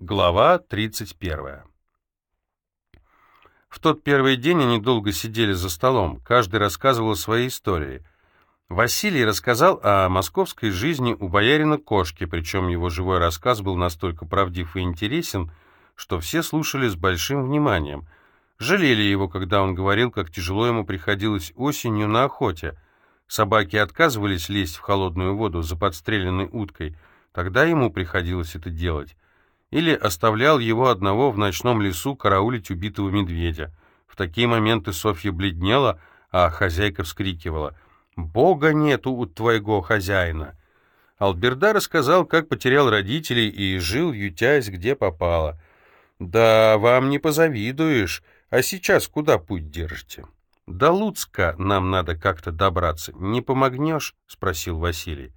Глава 31. В тот первый день они долго сидели за столом, каждый рассказывал свои истории. Василий рассказал о московской жизни у боярина Кошки, причем его живой рассказ был настолько правдив и интересен, что все слушали с большим вниманием. Жалели его, когда он говорил, как тяжело ему приходилось осенью на охоте. Собаки отказывались лезть в холодную воду за подстреленной уткой, тогда ему приходилось это делать или оставлял его одного в ночном лесу караулить убитого медведя. В такие моменты Софья бледнела, а хозяйка вскрикивала «Бога нету у твоего хозяина!» Алберда рассказал, как потерял родителей и жил, ютясь, где попало. «Да вам не позавидуешь, а сейчас куда путь держите?» «До Луцка нам надо как-то добраться. Не помогнешь?» — спросил Василий.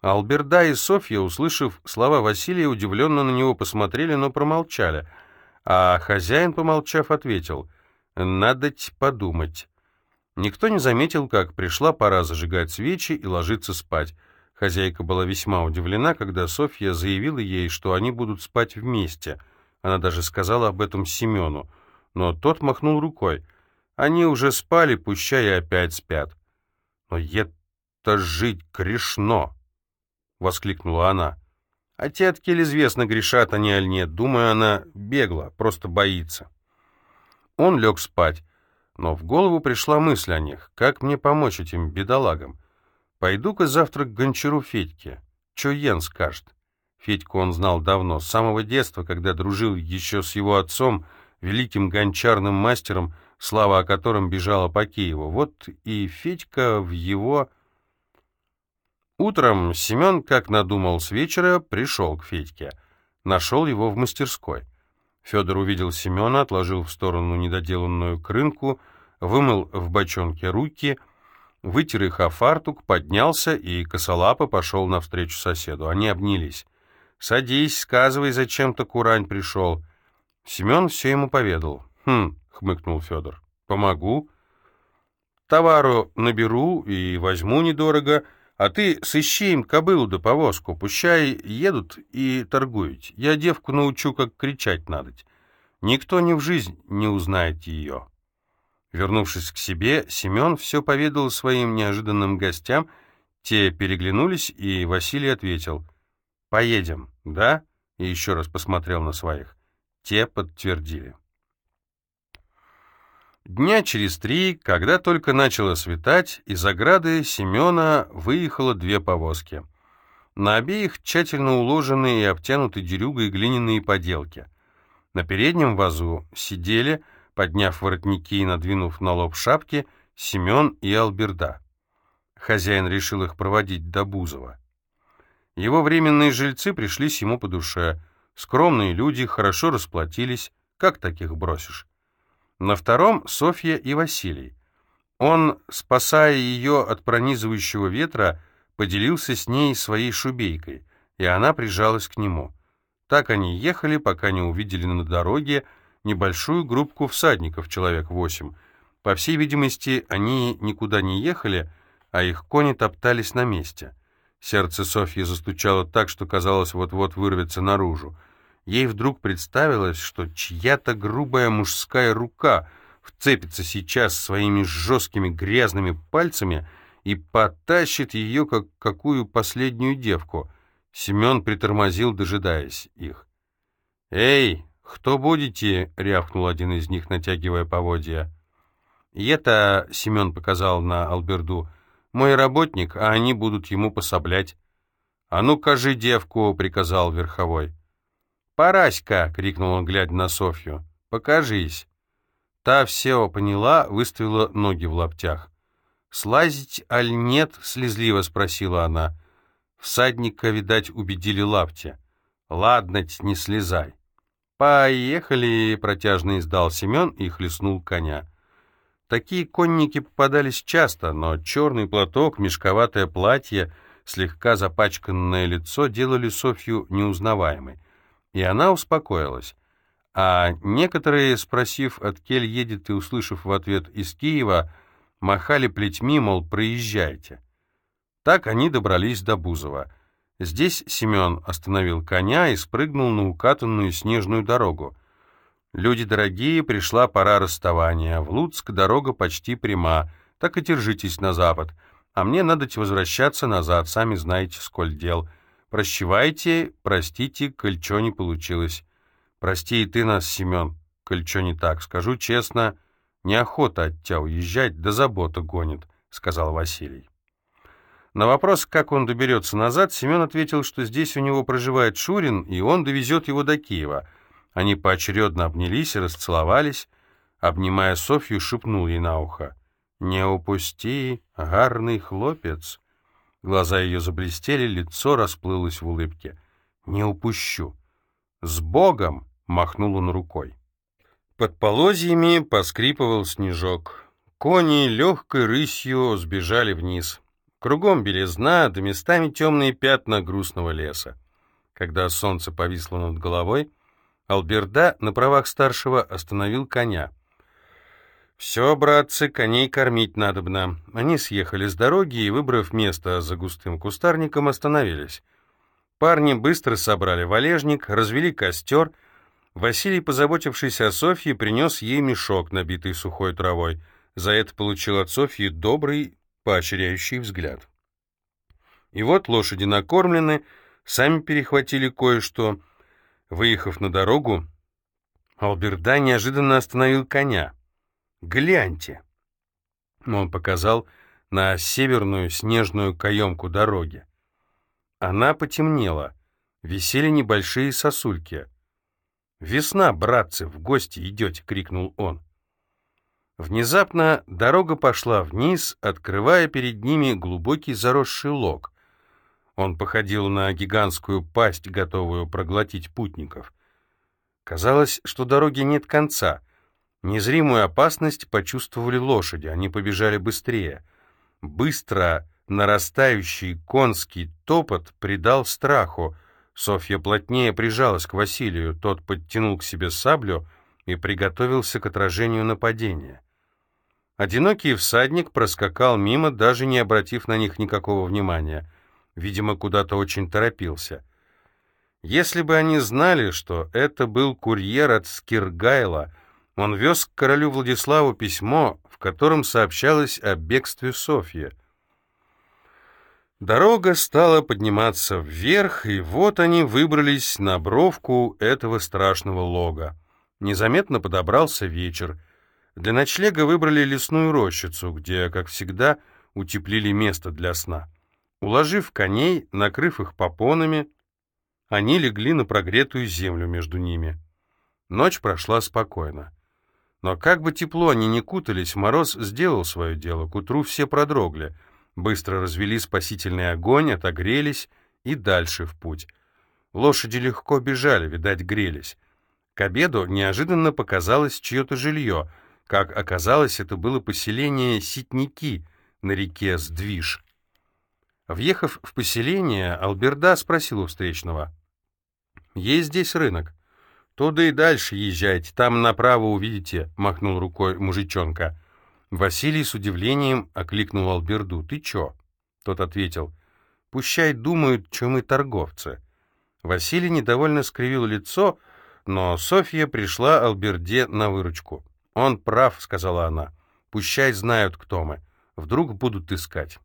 Алберда и Софья, услышав слова Василия, удивленно на него посмотрели, но промолчали. А хозяин, помолчав, ответил, «Надоть подумать». Никто не заметил, как пришла пора зажигать свечи и ложиться спать. Хозяйка была весьма удивлена, когда Софья заявила ей, что они будут спать вместе. Она даже сказала об этом Семену. Но тот махнул рукой. Они уже спали, пущай опять спят. Но это жить грешно. — воскликнула она. «А те от известно, грешат они аль нет. Думаю, она бегла, просто боится». Он лег спать, но в голову пришла мысль о них. Как мне помочь этим бедолагам? Пойду-ка завтра к гончару Федьке. Чё Йен скажет? Федьку он знал давно, с самого детства, когда дружил еще с его отцом, великим гончарным мастером, слава о котором бежала по Киеву. Вот и Федька в его Утром Семен, как надумал с вечера, пришел к Федьке. Нашел его в мастерской. Федор увидел Семена, отложил в сторону недоделанную крынку, вымыл в бочонке руки, вытер их о фартук, поднялся и косолапо пошел навстречу соседу. Они обнялись. «Садись, сказывай, зачем то курань пришел». Семен все ему поведал. «Хм», — хмыкнул Федор, — «помогу. Товару наберу и возьму недорого». А ты сыщи им кобылу да повозку, пущай едут и торгуют. Я девку научу, как кричать надоть. Никто ни в жизнь не узнает ее». Вернувшись к себе, Семен все поведал своим неожиданным гостям, те переглянулись, и Василий ответил «Поедем, да?» и еще раз посмотрел на своих. Те подтвердили. Дня через три, когда только начало светать, из ограды Семена выехало две повозки. На обеих тщательно уложенные и обтянуты дерюгой глиняные поделки. На переднем вазу сидели, подняв воротники и надвинув на лоб шапки, Семен и Алберда. Хозяин решил их проводить до Бузова. Его временные жильцы пришлись ему по душе. Скромные люди, хорошо расплатились. Как таких бросишь? На втором — Софья и Василий. Он, спасая ее от пронизывающего ветра, поделился с ней своей шубейкой, и она прижалась к нему. Так они ехали, пока не увидели на дороге небольшую группку всадников, человек восемь. По всей видимости, они никуда не ехали, а их кони топтались на месте. Сердце Софьи застучало так, что казалось, вот-вот вырвется наружу. Ей вдруг представилось, что чья-то грубая мужская рука вцепится сейчас своими жесткими грязными пальцами и потащит ее, как какую последнюю девку. Семен притормозил, дожидаясь их. «Эй, кто будете?» — рявкнул один из них, натягивая поводья. «И это, — Семен показал на Алберду, — мой работник, а они будут ему пособлять». «А ну, кажи девку!» — приказал Верховой. «Параська!» — крикнул он, глядя на Софью. «Покажись!» Та все поняла, выставила ноги в лаптях. «Слазить аль нет?» — слезливо спросила она. Всадника, видать, убедили лапти. «Ладно, не слезай». «Поехали!» — протяжно издал Семен и хлестнул коня. Такие конники попадались часто, но черный платок, мешковатое платье, слегка запачканное лицо делали Софью неузнаваемой и она успокоилась. А некоторые, спросив, от кель едет и услышав в ответ из Киева, махали плетьми, мол, проезжайте. Так они добрались до Бузова. Здесь Семен остановил коня и спрыгнул на укатанную снежную дорогу. «Люди дорогие, пришла пора расставания. В Луцк дорога почти пряма, так и держитесь на запад. А мне надо возвращаться назад, сами знаете, сколь дел. Прощевайте, простите, коль чё не получилось. Прости и ты нас, Семен, коль чё не так. Скажу честно, неохота от тебя уезжать, да забота гонит», — сказал Василий. На вопрос, как он доберется назад, Семен ответил, что здесь у него проживает Шурин, и он довезет его до Киева. Они поочередно обнялись и расцеловались. Обнимая Софью, шепнул ей на ухо. «Не упусти, гарный хлопец!» Глаза ее заблестели, лицо расплылось в улыбке. «Не упущу!» «С Богом!» — махнул он рукой. Под полозьями поскрипывал снежок. Кони легкой рысью сбежали вниз. Кругом белизна, да местами темные пятна грустного леса. Когда солнце повисло над головой, Алберда на правах старшего остановил коня. «Все, братцы, коней кормить надобно». Они съехали с дороги и, выбрав место за густым кустарником, остановились. Парни быстро собрали валежник, развели костер. Василий, позаботившись о Софье, принес ей мешок, набитый сухой травой. За это получил от Софьи добрый поощряющий взгляд. И вот лошади накормлены, сами перехватили кое-что. Выехав на дорогу, Алберда неожиданно остановил коня. «Гляньте!» Он показал на северную снежную каемку дороги. Она потемнела, висели небольшие сосульки. «Весна, братцы, в гости идете!» — крикнул он. Внезапно дорога пошла вниз, открывая перед ними глубокий заросший лог. Он походил на гигантскую пасть, готовую проглотить путников. Казалось, что дороги нет конца. Незримую опасность почувствовали лошади, они побежали быстрее. Быстро нарастающий конский топот придал страху. Софья плотнее прижалась к Василию, тот подтянул к себе саблю и приготовился к отражению нападения. Одинокий всадник проскакал мимо, даже не обратив на них никакого внимания. Видимо, куда-то очень торопился. Если бы они знали, что это был курьер от Скиргайла, он вез к королю Владиславу письмо, в котором сообщалось о бегстве Софьи. Дорога стала подниматься вверх, и вот они выбрались на бровку этого страшного лога. Незаметно подобрался вечер — для ночлега выбрали лесную рощицу, где, как всегда, утеплили место для сна. Уложив коней, накрыв их попонами, они легли на прогретую землю между ними. Ночь прошла спокойно. Но как бы тепло они ни кутались, мороз сделал свое дело, к утру все продрогли, быстро развели спасительный огонь, отогрелись и дальше в путь. Лошади легко бежали, видать, грелись. К обеду неожиданно показалось чье-то жилье — как оказалось, это было поселение Ситники на реке Сдвиж. Въехав в поселение, Алберда спросил у встречного. «Есть здесь рынок?» «Туда и дальше езжайте, там направо увидите», — махнул рукой мужичонка. Василий с удивлением окликнул Алберду. «Ты чё?» Тот ответил. «Пущай думают, что мы торговцы». Василий недовольно скривил лицо, но Софья пришла Алберде на выручку. «Он прав», — сказала она. «Пущай знают, кто мы. Вдруг будут искать».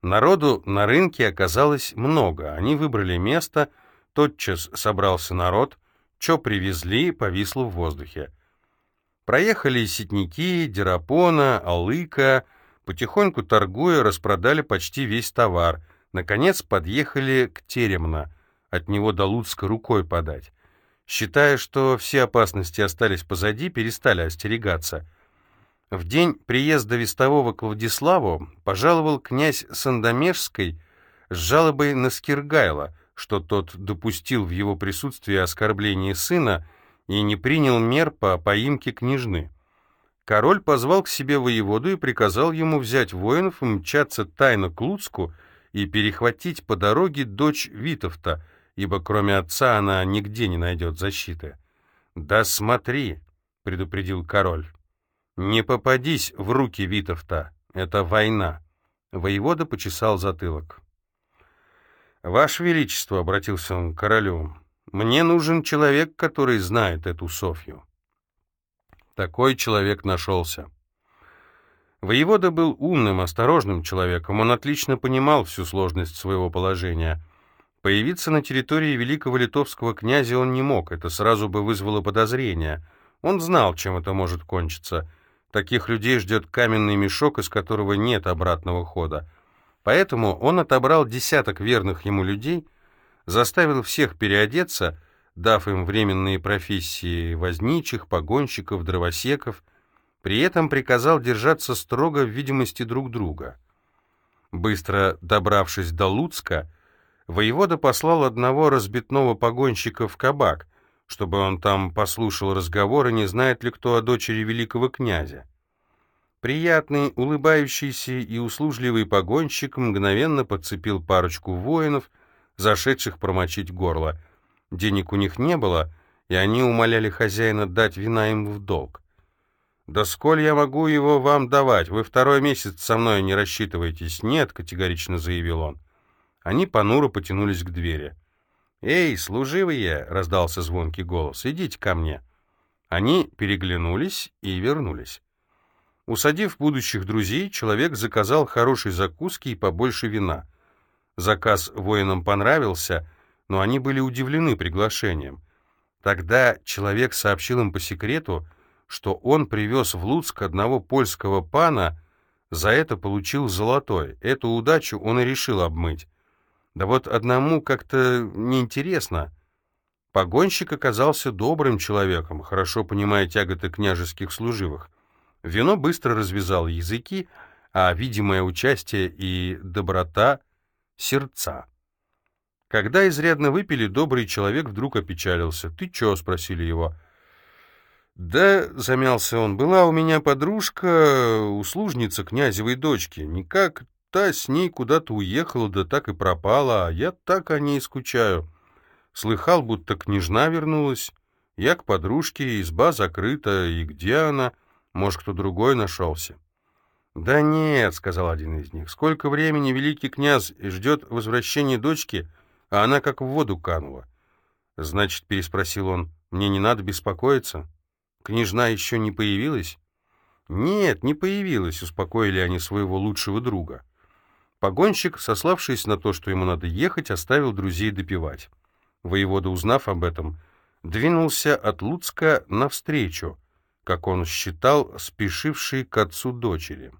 Народу на рынке оказалось много. Они выбрали место, тотчас собрался народ, что привезли, повисло в воздухе. Проехали сетники, Дерапона, Алыка, потихоньку торгуя, распродали почти весь товар. Наконец подъехали к Теремна, от него до Луцка рукой подать. Считая, что все опасности остались позади, перестали остерегаться. В день приезда вестового к Владиславу пожаловал князь Сандомежской с жалобой на Скиргайла, что тот допустил в его присутствии оскорбление сына и не принял мер по поимке княжны. Король позвал к себе воеводу и приказал ему взять воинов и мчаться тайно к Луцку и перехватить по дороге дочь Витовта — ибо кроме отца она нигде не найдет защиты. «Да смотри», — предупредил король, — «не попадись в руки Витовта, это война». Воевода почесал затылок. «Ваше Величество», — обратился он к королю, — «мне нужен человек, который знает эту Софью». Такой человек нашелся. Воевода был умным, осторожным человеком, он отлично понимал всю сложность своего положения. Появиться на территории великого литовского князя он не мог, это сразу бы вызвало подозрение. Он знал, чем это может кончиться. Таких людей ждет каменный мешок, из которого нет обратного хода. Поэтому он отобрал десяток верных ему людей, заставил всех переодеться, дав им временные профессии возничих, погонщиков, дровосеков, при этом приказал держаться строго в видимости друг друга. Быстро добравшись до Луцка, воевода послал одного разбитного погонщика в кабак, чтобы он там послушал разговоры, не знает ли кто о дочери великого князя. Приятный, улыбающийся и услужливый погонщик мгновенно подцепил парочку воинов, зашедших промочить горло. Денег у них не было, и они умоляли хозяина дать вина им в долг. «Да сколь я могу его вам давать? Вы второй месяц со мной не рассчитываетесь?» «Нет», — категорично заявил он. Они понуро потянулись к двери. «Эй, служивые!» — раздался звонкий голос. «Идите ко мне». Они переглянулись и вернулись. Усадив будущих друзей, человек заказал хорошей закуски и побольше вина. Заказ воинам понравился, но они были удивлены приглашением. Тогда человек сообщил им по секрету, что он привез в Луцк одного польского пана, за это получил золотой. Эту удачу он и решил обмыть. Да вот одному как-то неинтересно. Погонщик оказался добрым человеком, хорошо понимая тяготы княжеских служивых. Вино быстро развязало языки, а видимое участие и доброта — сердца. Когда изрядно выпили, добрый человек вдруг опечалился. «Ты чё?» — спросили его. «Да», — замялся он, — «была у меня подружка, услужница князевой дочки. Никак та с ней куда-то уехала, да так и пропала, а я так о ней скучаю. Слыхал, будто княжна вернулась. Я к подружке, изба закрыта, и где она?» Может, кто другой нашелся?» «Да нет», — сказал один из них, — «сколько времени великий князь ждет возвращения дочки, а она как в воду канула». «Значит», — переспросил он, — «мне не надо беспокоиться? Княжна еще не появилась?» «Нет, не появилась», — успокоили они своего лучшего друга. Погонщик, сославшись на то, что ему надо ехать, оставил друзей допивать. Воевода, узнав об этом, двинулся от Луцка навстречу, как он считал, спешивший к отцу дочери.